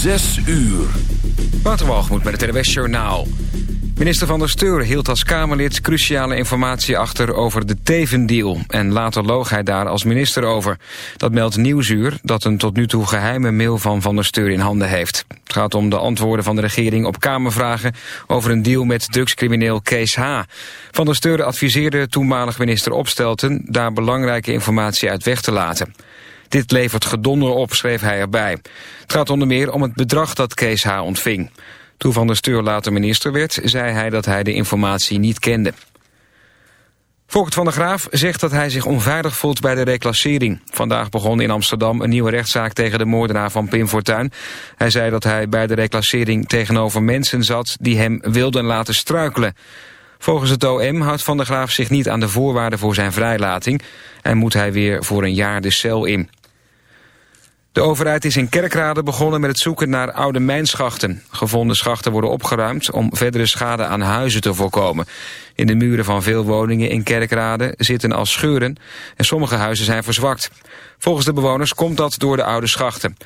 Zes uur. Waterwalgemoed met het RWS Journaal. Minister van der Steur hield als Kamerlid cruciale informatie achter over de Tevendeal... en later loog hij daar als minister over. Dat meldt Nieuwsuur, dat een tot nu toe geheime mail van Van der Steur in handen heeft. Het gaat om de antwoorden van de regering op Kamervragen... over een deal met drugscrimineel Kees H. Van der Steur adviseerde toenmalig minister Opstelten... daar belangrijke informatie uit weg te laten. Dit levert gedonder op, schreef hij erbij. Het gaat onder meer om het bedrag dat Kees H. ontving. Toen Van der Steur later minister werd, zei hij dat hij de informatie niet kende. Volkert van der Graaf zegt dat hij zich onveilig voelt bij de reclassering. Vandaag begon in Amsterdam een nieuwe rechtszaak tegen de moordenaar van Pim Fortuyn. Hij zei dat hij bij de reclassering tegenover mensen zat die hem wilden laten struikelen. Volgens het OM houdt Van der Graaf zich niet aan de voorwaarden voor zijn vrijlating... en moet hij weer voor een jaar de cel in. De overheid is in Kerkrade begonnen met het zoeken naar oude mijnschachten. Gevonden schachten worden opgeruimd om verdere schade aan huizen te voorkomen. In de muren van veel woningen in Kerkrade zitten al scheuren en sommige huizen zijn verzwakt. Volgens de bewoners komt dat door de oude schachten.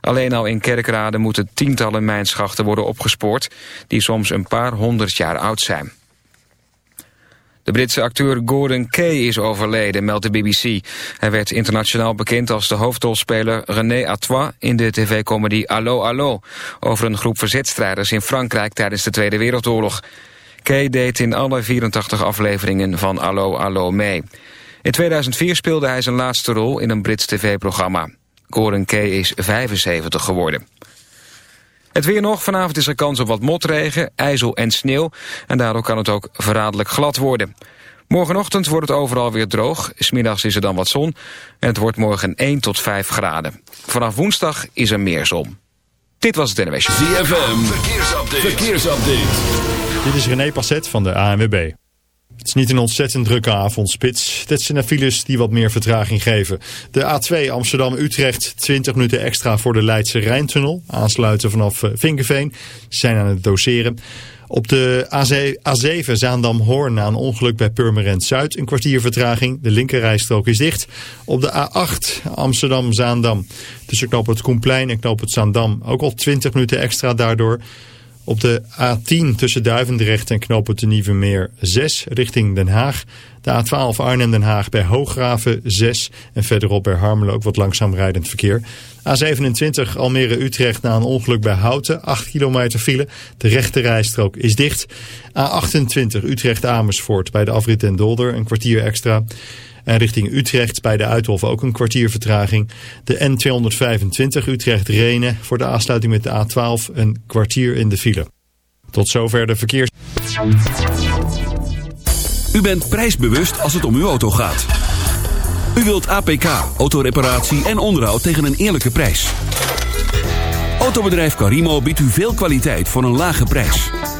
Alleen al in Kerkrade moeten tientallen mijnschachten worden opgespoord... die soms een paar honderd jaar oud zijn. De Britse acteur Gordon Kay is overleden, meldt de BBC. Hij werd internationaal bekend als de hoofdrolspeler René Atois... in de tv-comedy Allo Allo... over een groep verzetstrijders in Frankrijk tijdens de Tweede Wereldoorlog. Kay deed in alle 84 afleveringen van Allo Allo mee. In 2004 speelde hij zijn laatste rol in een Brits tv-programma. Gordon Kay is 75 geworden. Het weer nog. Vanavond is er kans op wat motregen, ijzel en sneeuw. En daardoor kan het ook verraderlijk glad worden. Morgenochtend wordt het overal weer droog. Smiddags is er dan wat zon. En het wordt morgen 1 tot 5 graden. Vanaf woensdag is er meer zon. Dit was het NWS. ZFM. Verkeersupdate. Verkeersupdate. Dit is René Passet van de ANWB. Het is niet een ontzettend drukke avondspits. Dit zijn de files die wat meer vertraging geven. De A2 Amsterdam-Utrecht, 20 minuten extra voor de Leidse Rijntunnel. Aansluiten vanaf eh, Vinkenveen. Zijn aan het doseren. Op de A7 Zaandam-Hoorn na een ongeluk bij Purmerend Zuid een kwartier vertraging. De linkerrijstrook is dicht. Op de A8 Amsterdam-Zaandam tussen knoop het Koenplein en knoop het Zaandam ook al 20 minuten extra daardoor. Op de A10 tussen Duivendrecht en knopen de Nieuwe Meer 6 richting Den Haag. De A12 Arnhem-Den Haag bij Hooggraven 6 en verderop bij Harmelen ook wat langzaam rijdend verkeer. A27 Almere-Utrecht na een ongeluk bij Houten, 8 kilometer file. De rechte rijstrook is dicht. A28 Utrecht-Amersfoort bij de afrit en Dolder, een kwartier extra. En richting Utrecht bij de Uithof ook een kwartier vertraging. De N225 Utrecht-Renen voor de aansluiting met de A12 een kwartier in de file. Tot zover de verkeers... U bent prijsbewust als het om uw auto gaat. U wilt APK, autoreparatie en onderhoud tegen een eerlijke prijs. Autobedrijf Carimo biedt u veel kwaliteit voor een lage prijs.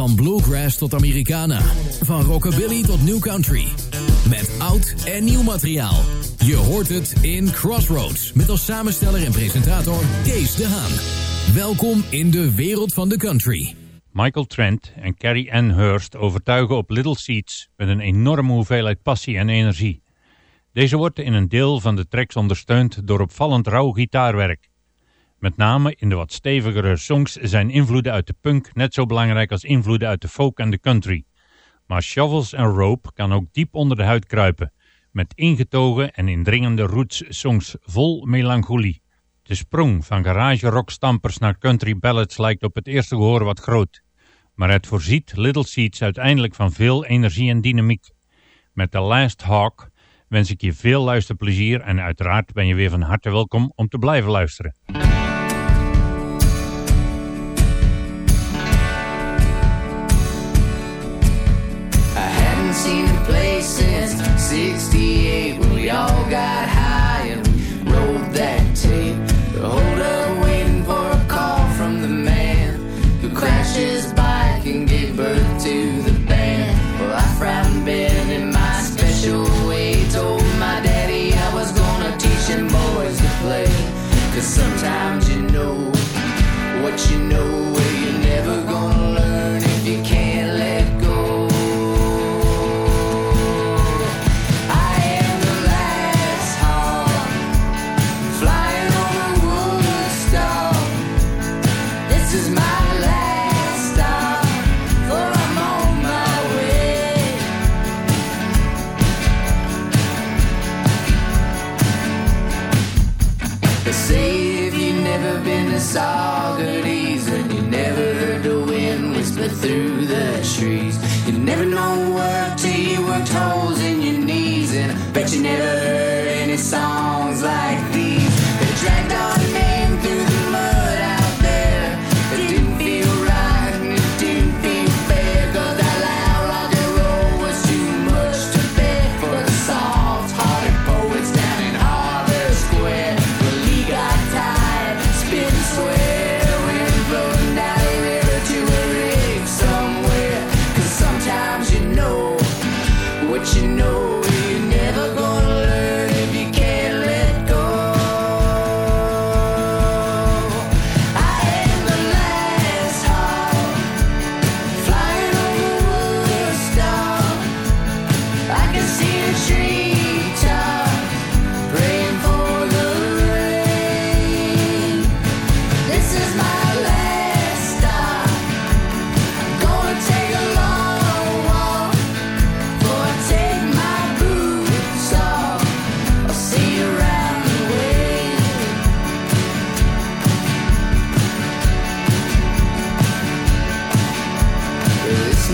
Van bluegrass tot Americana. Van rockabilly tot new country. Met oud en nieuw materiaal. Je hoort het in Crossroads. Met als samensteller en presentator Kees de Haan. Welkom in de wereld van de country. Michael Trent en Carrie Ann Hurst overtuigen op Little Seeds met een enorme hoeveelheid passie en energie. Deze wordt in een deel van de tracks ondersteund door opvallend rauw gitaarwerk. Met name in de wat stevigere songs zijn invloeden uit de punk net zo belangrijk als invloeden uit de folk en de country. Maar Shovels and Rope kan ook diep onder de huid kruipen, met ingetogen en indringende roots songs vol melancholie. De sprong van garage rock stampers naar country ballads lijkt op het eerste gehoor wat groot. Maar het voorziet Little Seeds uiteindelijk van veel energie en dynamiek. Met The Last Hawk wens ik je veel luisterplezier en uiteraard ben je weer van harte welkom om te blijven luisteren. 68 when we all got high.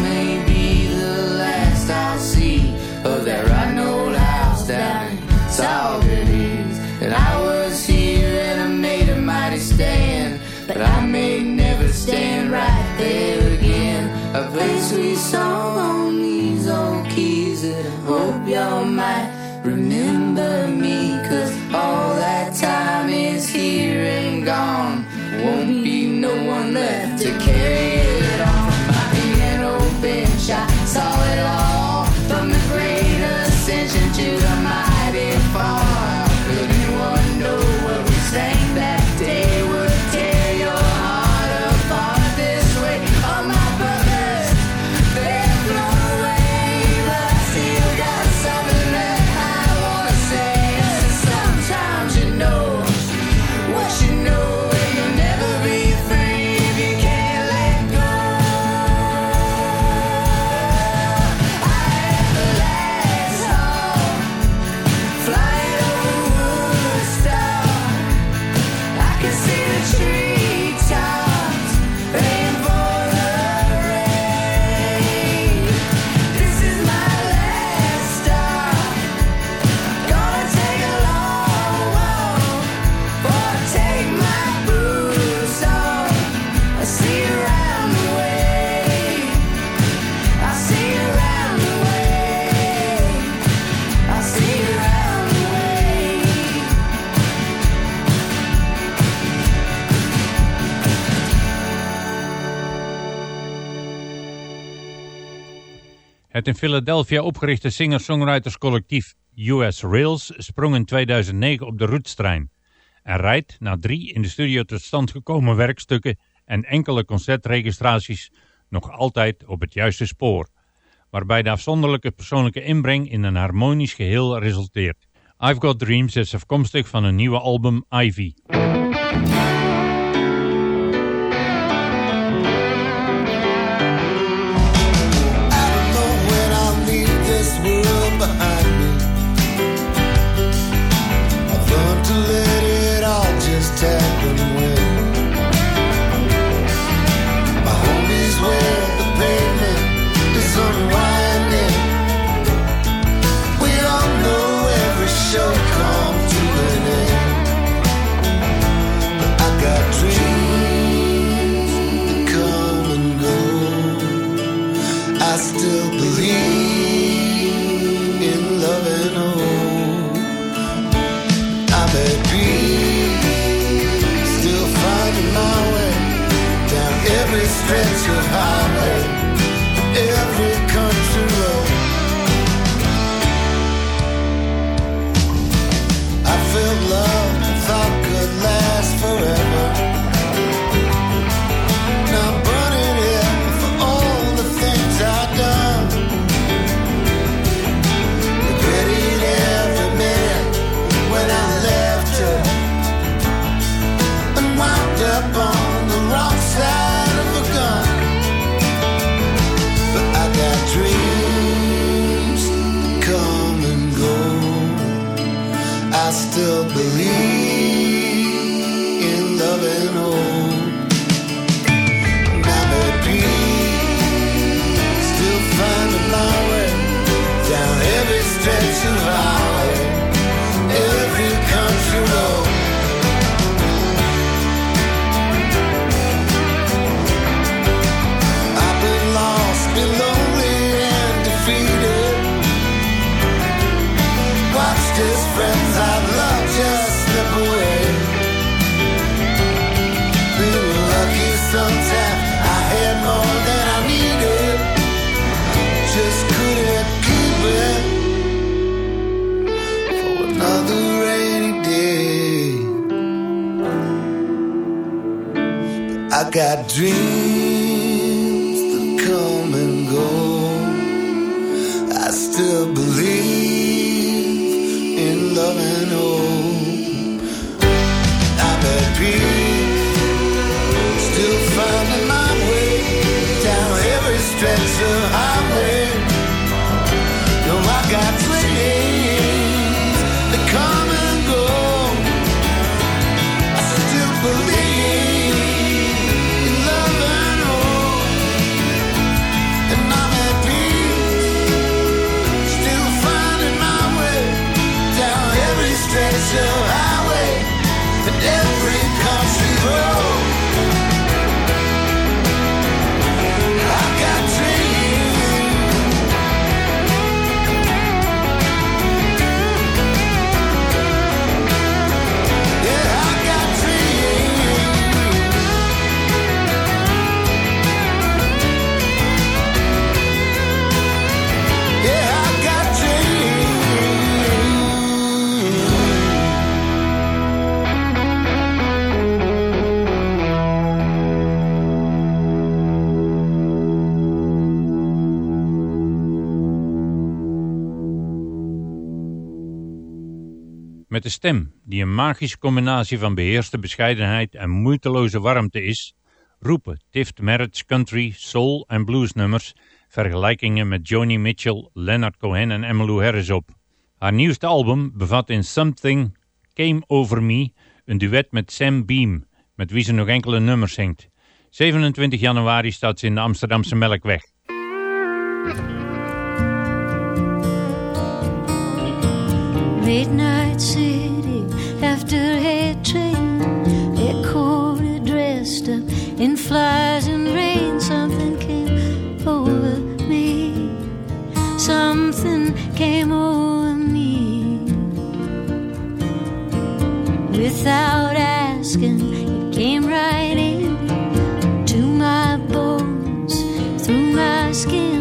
may be the last I'll see of that rotten old house down in Saugerties. And I was here and I made a mighty stand, but I may never stand right there again. A place we saw on these old keys that I hope y'all might. Het in Philadelphia opgerichte singer-songwriterscollectief US Rails sprong in 2009 op de roetstrein en rijdt na drie in de studio tot stand gekomen werkstukken en enkele concertregistraties nog altijd op het juiste spoor, waarbij de afzonderlijke persoonlijke inbreng in een harmonisch geheel resulteert. I've Got Dreams is afkomstig van een nieuwe album Ivy. Met een stem die een magische combinatie van beheerste bescheidenheid en moeiteloze warmte is, roepen Tift Merritt's country, soul en blues nummers vergelijkingen met Joni Mitchell, Leonard Cohen en Emmylou Harris op. Haar nieuwste album bevat in Something Came Over Me een duet met Sam Beam, met wie ze nog enkele nummers zingt. 27 januari staat ze in de Amsterdamse Melkweg. Midnight city after head train. They're cold, dressed up in flies and rain. Something came over me. Something came over me. Without asking, it came right in to my bones, through my skin.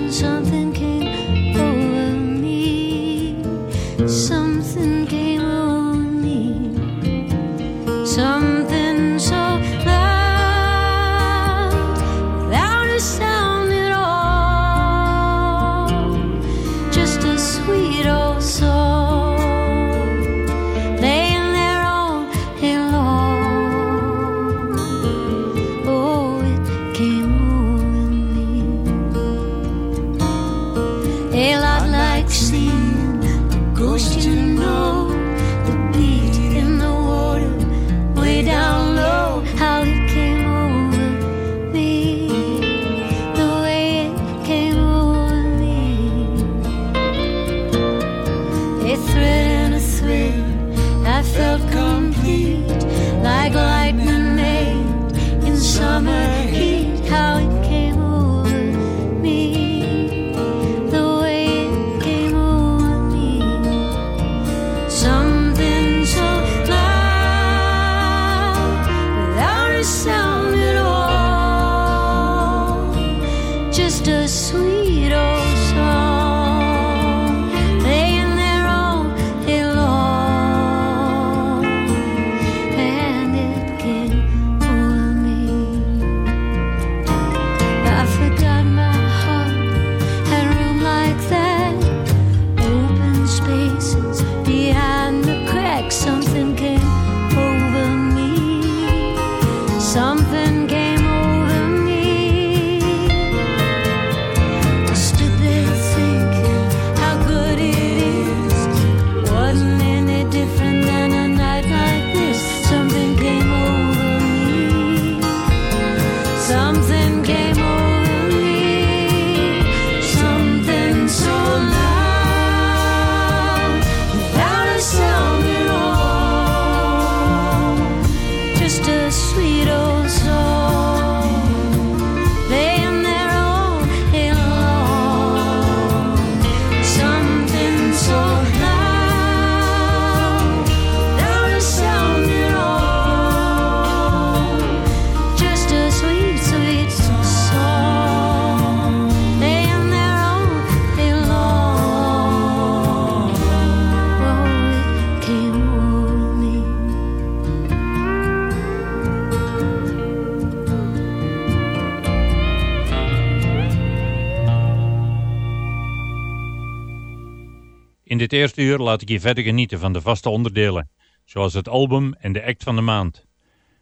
In dit eerste uur laat ik je verder genieten van de vaste onderdelen, zoals het album en de act van de maand.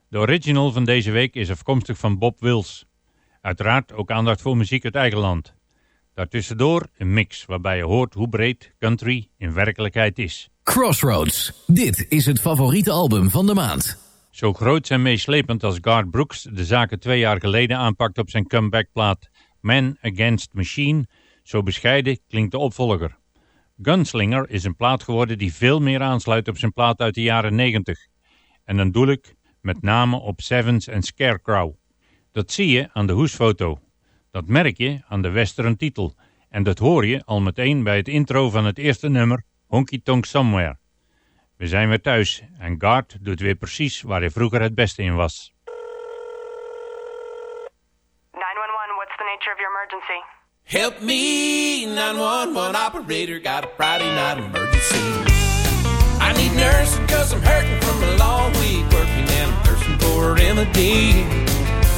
De original van deze week is afkomstig van Bob Wills. Uiteraard ook aandacht voor muziek uit eigen land. Daartussendoor een mix waarbij je hoort hoe breed country in werkelijkheid is. Crossroads. Dit is het favoriete album van de maand. Zo groot en meeslepend als Garth Brooks de zaken twee jaar geleden aanpakt op zijn comebackplaat Man Against Machine, zo bescheiden klinkt de opvolger. Gunslinger is een plaat geworden die veel meer aansluit op zijn plaat uit de jaren 90. En dan doe ik met name op Sevens en Scarecrow. Dat zie je aan de hoesfoto. Dat merk je aan de western titel. En dat hoor je al meteen bij het intro van het eerste nummer, Honky Tonk Somewhere. We zijn weer thuis en Guard doet weer precies waar hij vroeger het beste in was. 911, what's the nature of your emergency? Help me, 911 operator, got a Friday night emergency. I need nursing cause I'm hurting from a long week working and I'm thirsting for a remedy.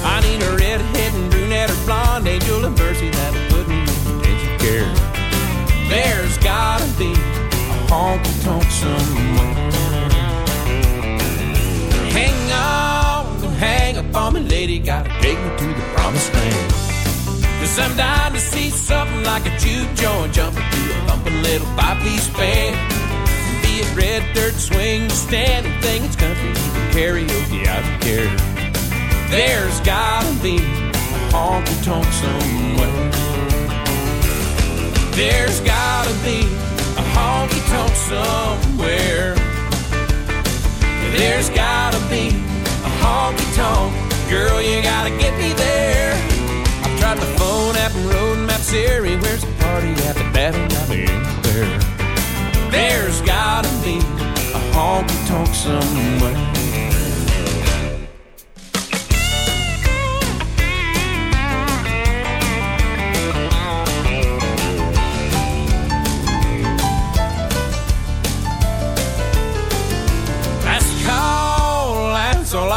I need a redhead and brunette or blonde angel of mercy that'll put me in intensive care. There's gotta be a honky tonk somewhere. Hang on, hang up on me, lady, gotta take me to the promised land. Cause I'm to see something like a juke joint jumping through a bumping little five-piece band. Be it red dirt swing, standing thing, it's country, even karaoke, I don't care. There's gotta be a honky tonk somewhere. There's gotta be a honky tonk somewhere. There's gotta be a honky tonk. Girl, you gotta get Siri. Where's the party at? the ain't got me anywhere. There's gotta be a honky tonk somewhere.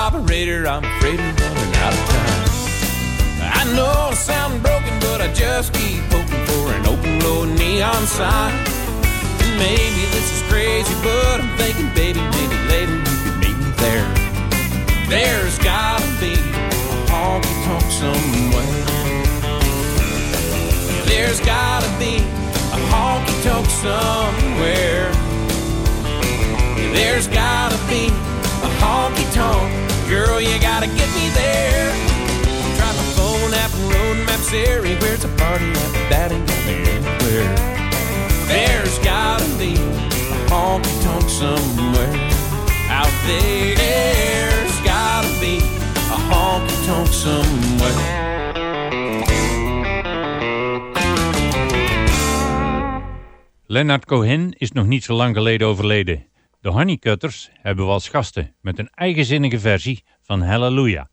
Operator. I'm afraid we're running out of time. I know sound Just keep hoping for an open road neon sign. And maybe this is crazy, but I'm thinking, baby, maybe later you could meet me there. There's gotta be a honky tonk somewhere. There's gotta be a honky tonk somewhere. There's gotta be a honky tonk. Girl, you gotta get me there. App and road map Siri. Where's the party at? Me anywhere. There's gotta be a honky tonk somewhere out there. There's gotta be a honky tonk somewhere. Leonard Cohen is nog niet zo lang geleden overleden. De Honeycutters hebben we als gasten met een eigenzinnige versie van Hallelujah.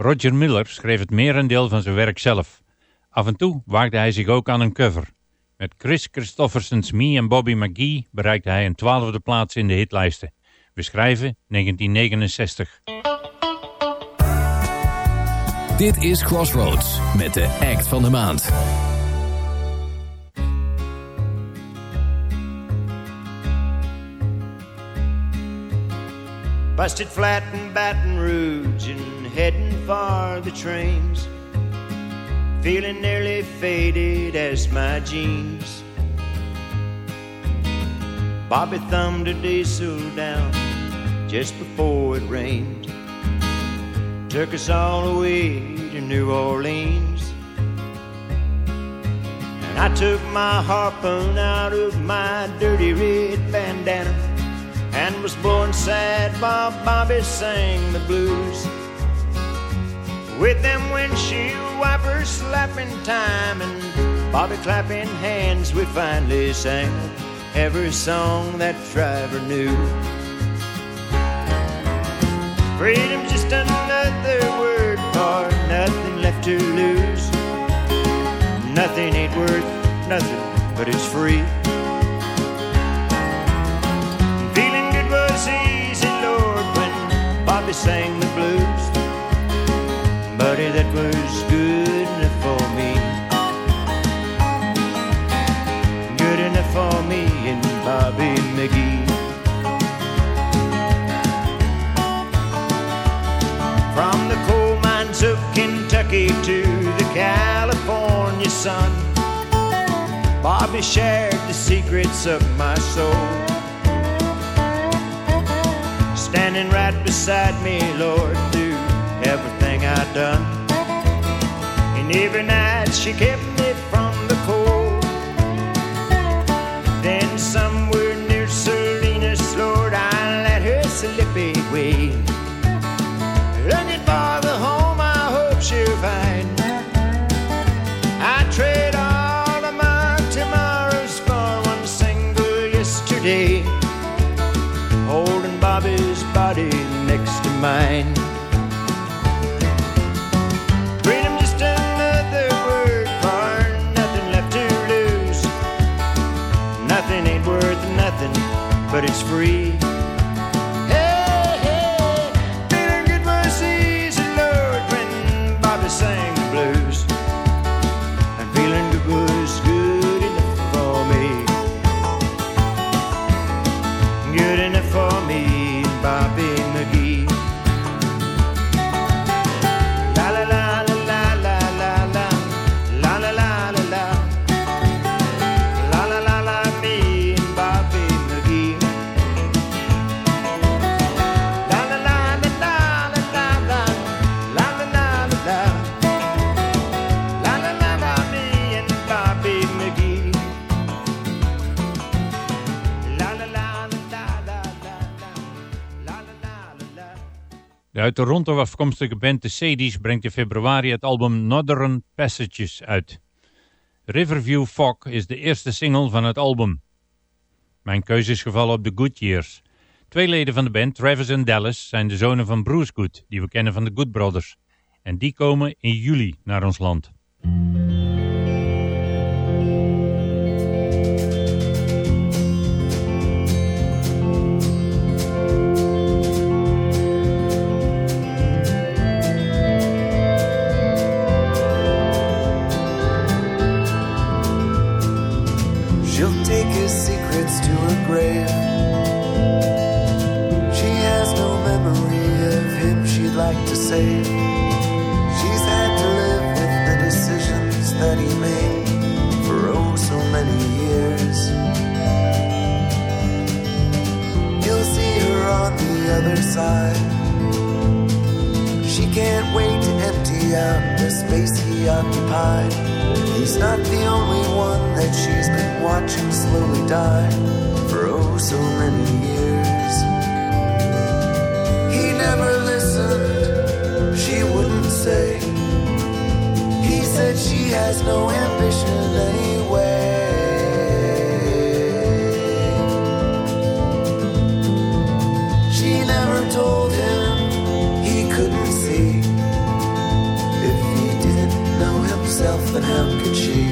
Roger Miller schreef het merendeel van zijn werk zelf. Af en toe waagde hij zich ook aan een cover. Met Chris Christofferson's Me en Bobby McGee bereikte hij een twaalfde plaats in de hitlijsten. We schrijven 1969. Dit is Crossroads met de act van de maand. Busted flat in Baton Rouge and heading for the trains. Feeling nearly faded as my jeans. Bobby thumbed a diesel down just before it rained. Took us all the way to New Orleans. And I took my harpoon out of my dirty red bandana and was blowing sad while Bobby sang the blues. With them windshield wipers slapping time and Bobby clapping hands, we finally sang every song that driver knew. Freedom's just another word for nothing left to lose. Nothing ain't worth nothing, but it's free. Feeling good was easy, Lord, when Bobby sang the blues. Buddy, that was good enough for me. Good enough for me and Bobby McGee. From the coal mines of Kentucky to the California sun, Bobby shared the secrets of my soul. Standing right beside me, Lord, through everything I'd done. And every night she kept but it's free. De uit Toronto afkomstige band The Sadies brengt in februari het album Northern Passages uit. Riverview Fog is de eerste single van het album. Mijn keuze is gevallen op The Good Years. Twee leden van de band, Travis en Dallas, zijn de zonen van Bruce Good, die we kennen van de Good Brothers. En die komen in juli naar ons land. She can't wait to empty out the space he occupied. He's not the only one that she's been watching slowly die for oh so many years. He never listened, she wouldn't say. He said she has no ambition anyway. Told him he couldn't see. If he didn't know himself, then how could? She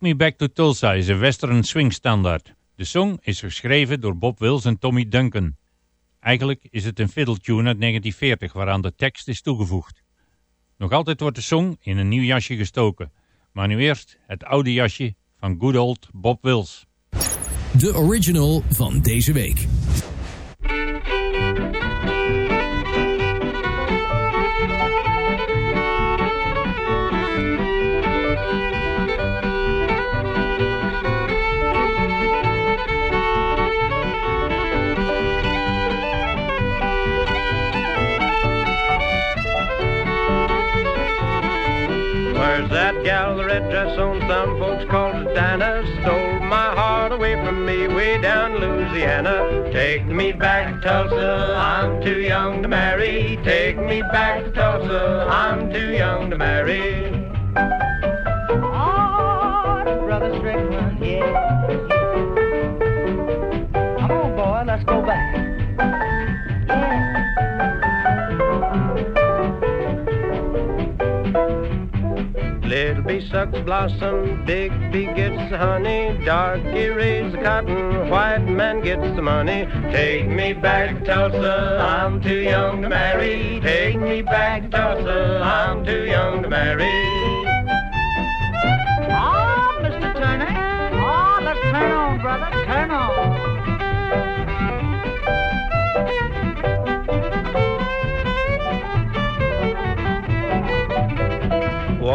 Me Back to Tulsa is een western swing standaard. De song is geschreven door Bob Wills en Tommy Duncan. Eigenlijk is het een fiddle tune uit 1940 waaraan de tekst is toegevoegd. Nog altijd wordt de song in een nieuw jasje gestoken. Maar nu eerst het oude jasje van good old Bob Wills. De original van deze week. Gal, the red dress on? Some folks called Dinah. Stole my heart away from me way down Louisiana. Take me back to Tulsa, I'm too young to marry. Take me back to Tulsa, I'm too young to marry. Oh, brother Stricklin, yeah. Come on, boy, let's go back. Sucks blossom, big bee gets honey, darky raise cotton, white man gets the money. Take me back Tulsa, I'm too young to marry. Take me back Tulsa, I'm too young to marry.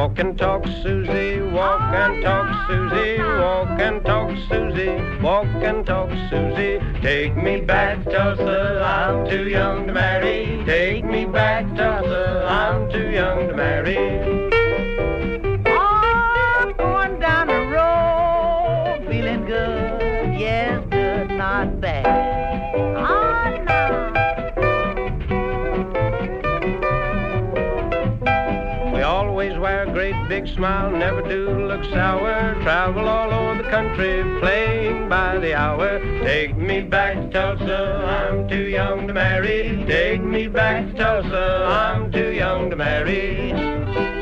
Walk and talk, Susie, walk and talk, Susie, walk and talk, Susie, walk and talk, Susie. Take me back Tulsa, I'm too young to marry. Take me back Tulsa, I'm too young to marry. Big smile, never do look sour. Travel all over the country, playing by the hour. Take me back to Tulsa, I'm too young to marry. Take me back to Tulsa, I'm too young to marry.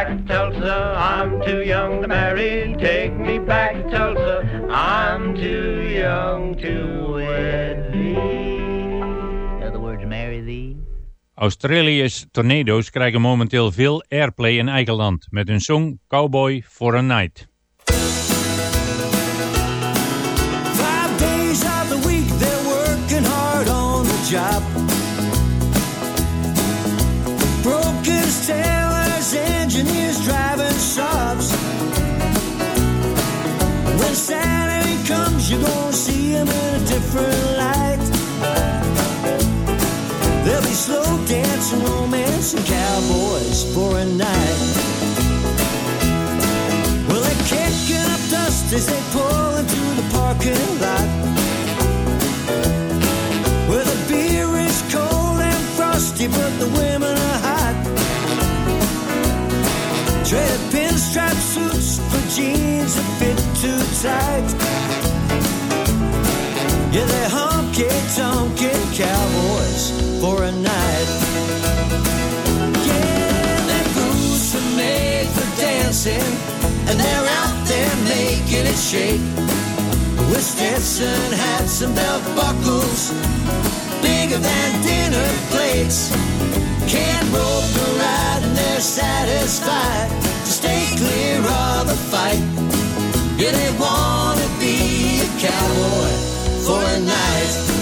Back to Tulsa, I'm too young to marry. Take me back to Tulsa, I'm too young to wed thee. In other words, marry thee. Australië's Tornado's krijgen momenteel veel airplay in eigen land met hun song Cowboy for a Night. Five days of the week they're working hard on the job. Different light. There'll be slow dancing, romance, and cowboys for a night. Well, they're kicking up dust as they pull into the parking lot. Where the beer is cold and frosty, but the women are hot. Trade pinstripe suits for jeans that fit too tight. For a night. Yeah, their boots are made for dancing, and they're out there making it shake. With Stetson hats and belt buckles, bigger than dinner plates. Can't rope the ride, and they're satisfied to stay clear of the fight. Yeah, they wanna be a cowboy for a night.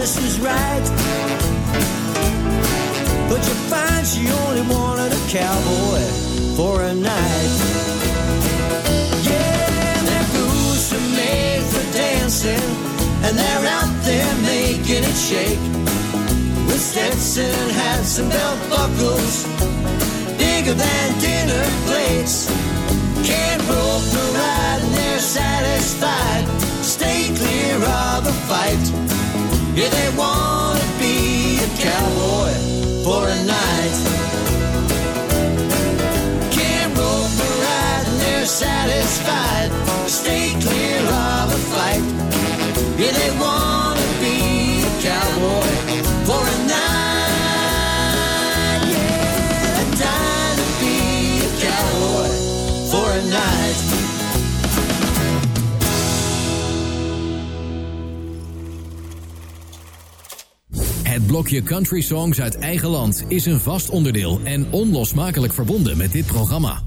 Future Mrs. Right. But you find she only wanted a cowboy for a night. Yeah, their boots are made for dancing, and they're out there making it shake. With Stetson hats and belt buckles, bigger than dinner plates. Can't rope no ride, and they're satisfied. Stay clear of the fight. Yeah, they wanna be a cowboy for a night. Can't rope no ride, and they're satisfied. Stay clear of the fight. Yeah, they wanna be a cowboy blokje Country Songs uit eigen land is een vast onderdeel en onlosmakelijk verbonden met dit programma.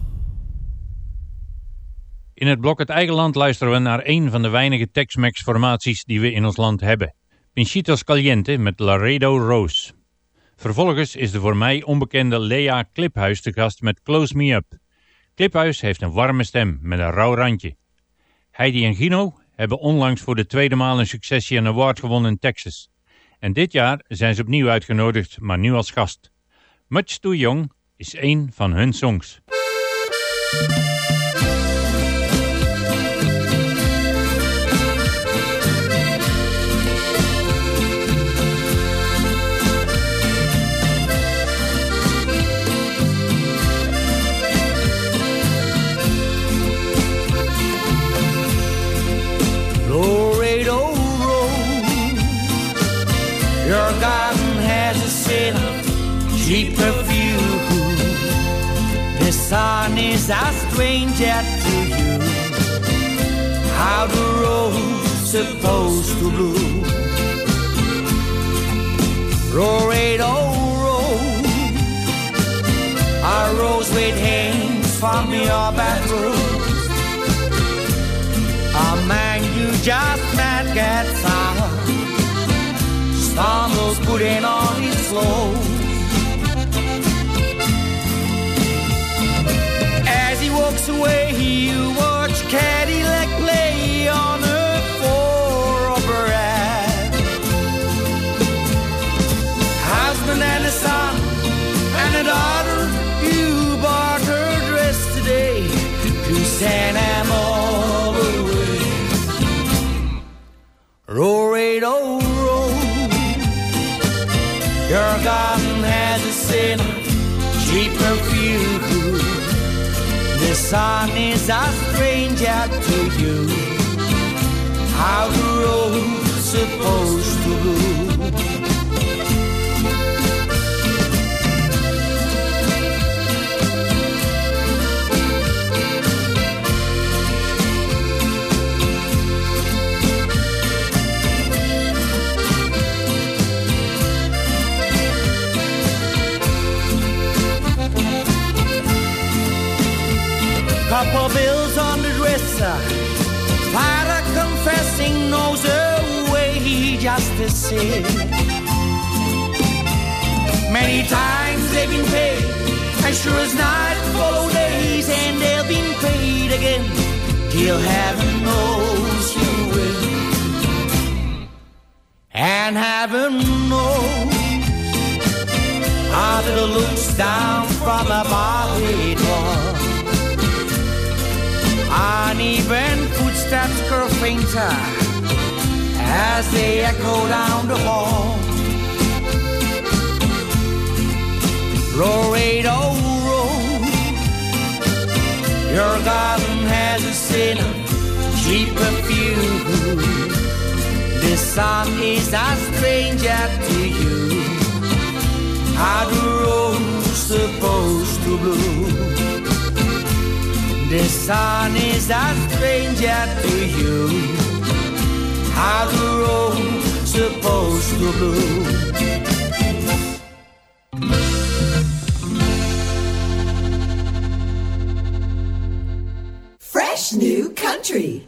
In het blok Het Eigen Land luisteren we naar een van de weinige Tex-Mex formaties die we in ons land hebben. Pinchitos Caliente met Laredo Rose. Vervolgens is de voor mij onbekende Lea Kliphuis te gast met Close Me Up. Kliphuis heeft een warme stem met een rauw randje. Heidi en Gino hebben onlangs voor de tweede maal een successie en award gewonnen in Texas. En dit jaar zijn ze opnieuw uitgenodigd, maar nu als gast. Much Too Young is één van hun songs. Is a stranger to you. How the rose supposed to bloom? Roll oh roll, a rose with hands from your bedroom. A man you just met gets out, stumbles putting on his clothes. Walks away, you watch Cadillac play on a forehead. Husband and a son and a daughter, you bought her dress today to send them all away. Oh, roll. Your garden has a scent cheap perfume. The sun is a stranger to you. How the rose supposed to bloom? Couple bills on the dresser. Father confessing knows a way he just to say. Many times they've been paid, as sure as night follow days, and they'll be paid again till heaven knows you will. And heaven knows how little looks down from a body door. Uneven footsteps grow fainter as they echo down the hall. Oh, roll. Your garden has a scent cheap perfume. The sun is a stranger to you. How the rose supposed to bloom? The sun is a stranger to you. How the rose supposed to bloom? Fresh new country.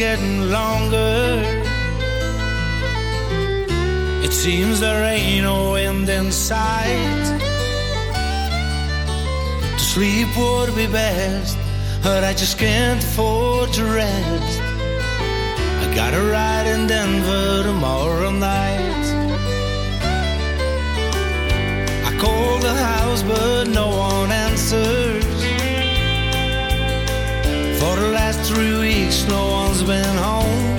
getting longer. It seems there ain't no end in sight. To sleep would be best, but I just can't afford to rest. I got a ride in Denver tomorrow night. I called the house, but no weeks, no one's been home.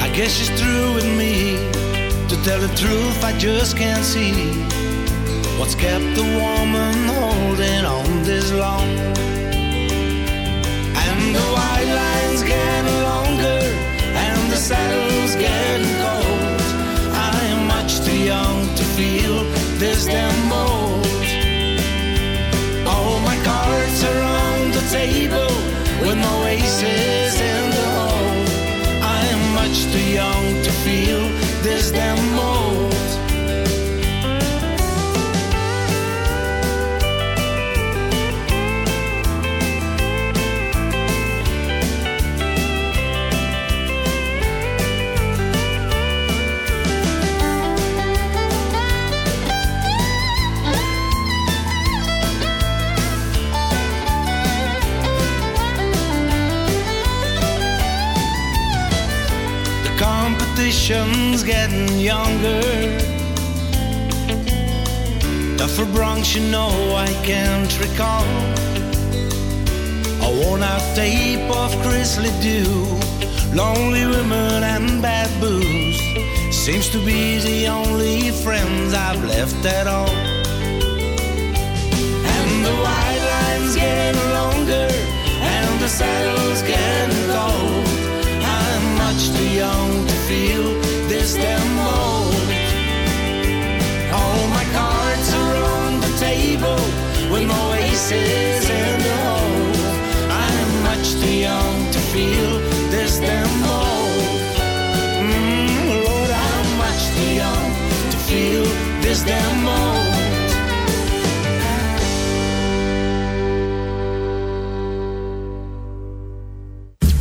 I guess she's through with me. To tell the truth, I just can't see what's kept the woman holding on this long. And the white line's getting longer, and the saddle's getting cold. I am much too young to feel this damn bold. Cards are on the table with no aces in the hole. I am much too young to feel this mold. Competition's getting younger. Tougher broncs, you know I can't recall. A worn out tape of Chris LeDoux, lonely women and bad booze. Seems to be the only friends I've left at all. And the white line's getting longer, and the saddle's getting feel this damn old. All my cards are on the table with no aces in the hole. I'm much too young to feel this damn old. Mm, Lord, I'm much too young to feel this damn old.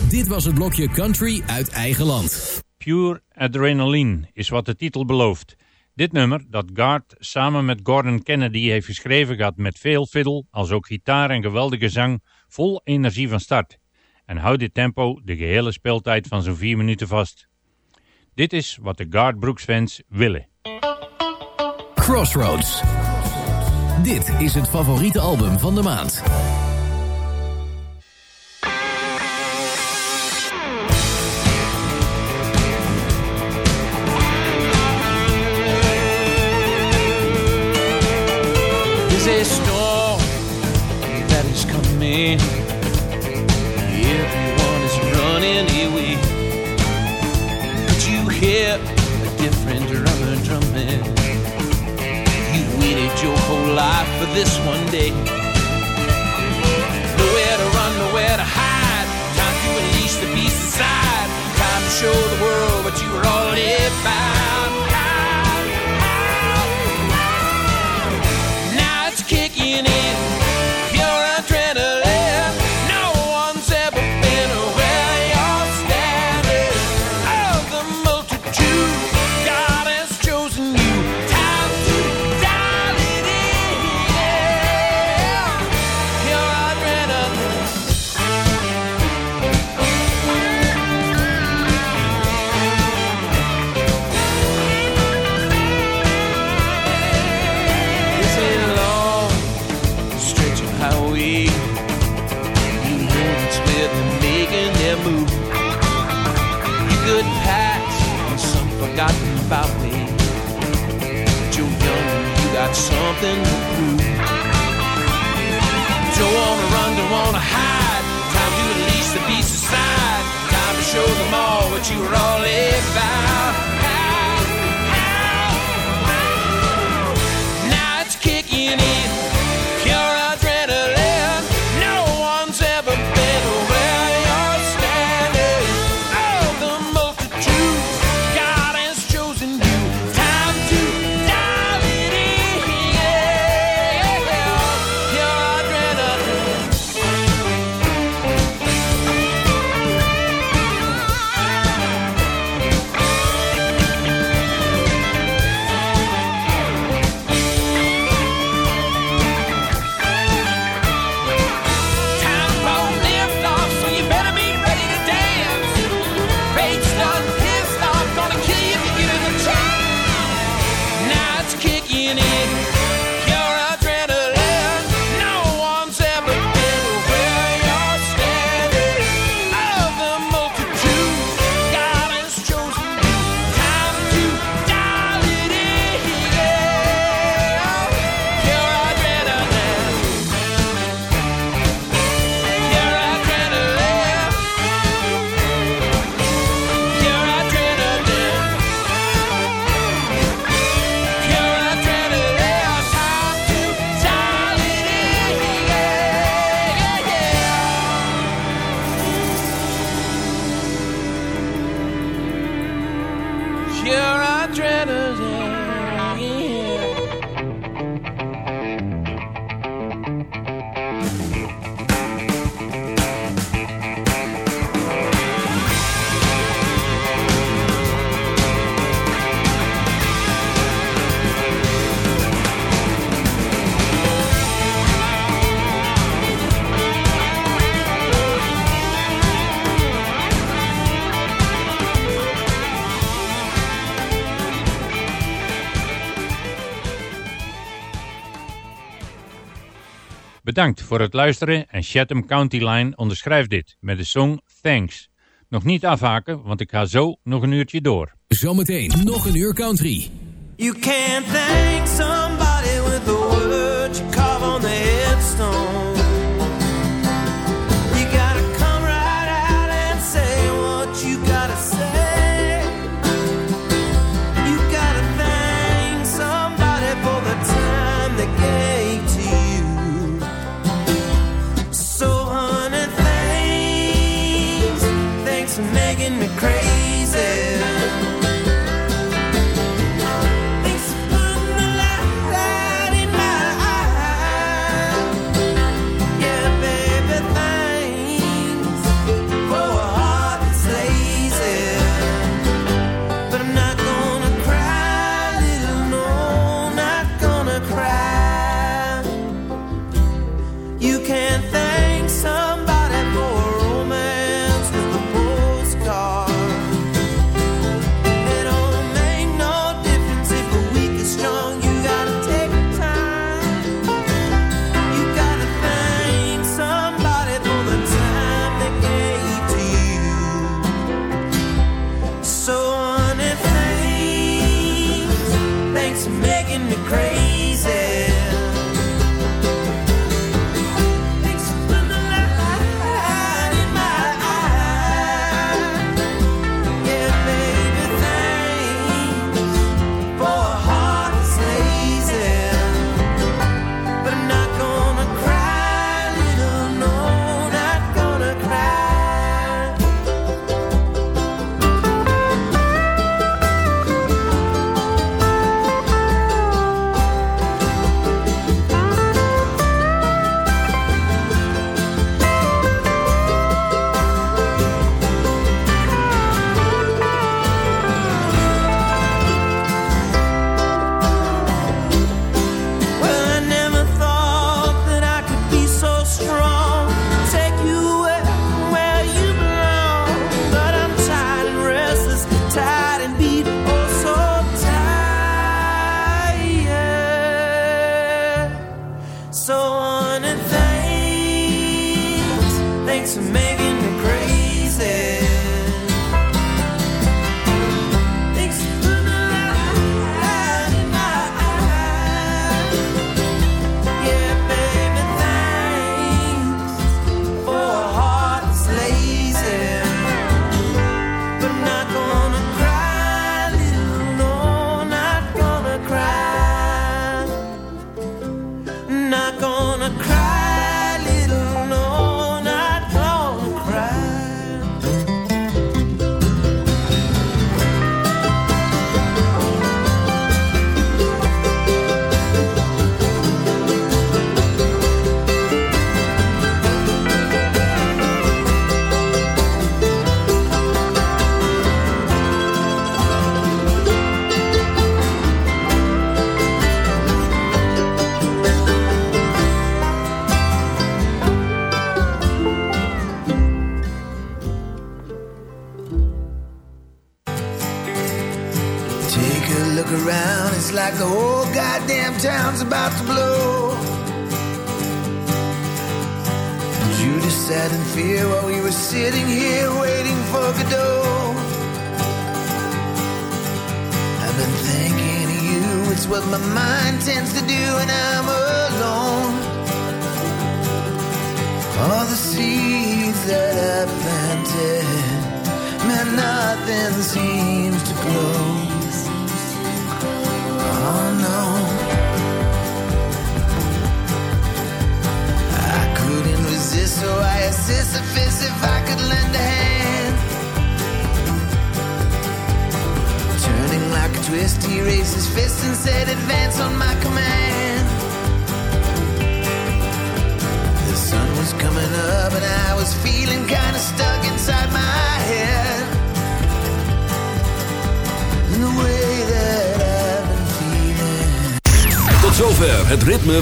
Dit was het blokje Country uit eigen land. Pure Adrenaline is wat de titel belooft. Dit nummer, dat Gard samen met Gordon Kennedy heeft geschreven, gaat met veel fiddle, als ook gitaar en geweldige zang, vol energie van start. En houdt dit tempo de gehele speeltijd van zo'n 4 minuten vast. Dit is wat de Gard Brooks fans willen. Crossroads. Dit is het favoriete album van de maand. A storm that is coming. Everyone is running away. But you hear a different drummer drumming. You waited your whole life for this one day. Nowhere to run, nowhere to hide. Time to unleash the beast inside. Time to show the world forgotten about me. But you're young, you got something to prove. Don't wanna run, don't wanna hide. Time to release the beast aside. Time to show them all what you were all about. adrenaline. Bedankt voor het luisteren en Chatham County Line onderschrijft dit met de song Thanks. Nog niet afhaken, want ik ga zo nog een uurtje door. Zometeen nog een uur country. You can't thank somebody with the words you on the headstone.